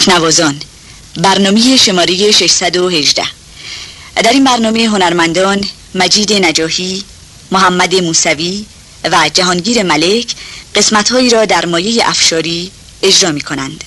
تکنوازان. برنامه شماره 618 در این برنامه هنرمندان مجید نجاهی محمد موسوی و جهانگیر ملک قسمتهایی را در مایه افشاری اجرا می کنند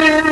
Yeah.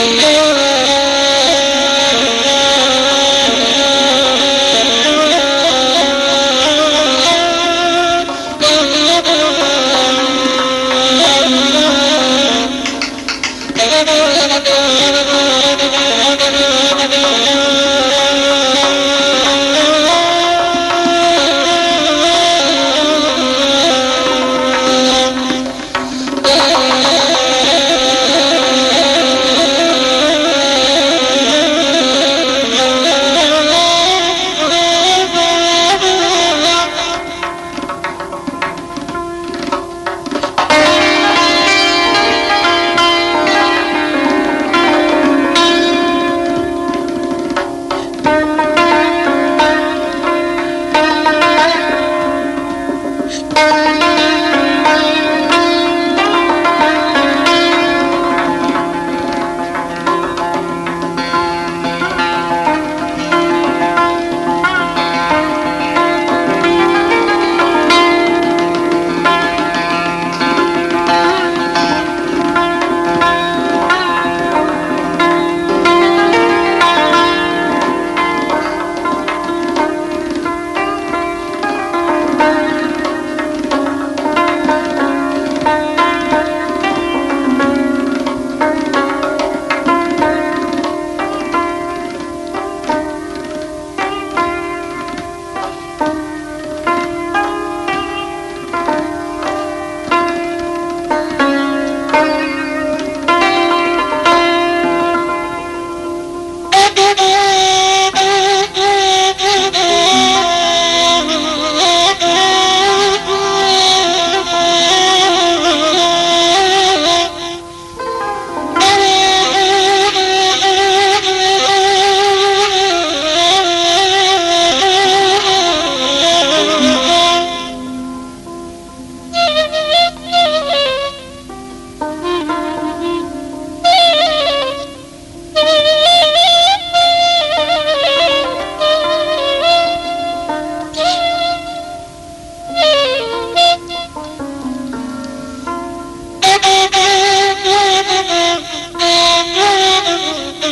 Oh.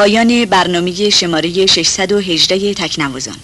پایان برنامه شماره 618 تکنوازان.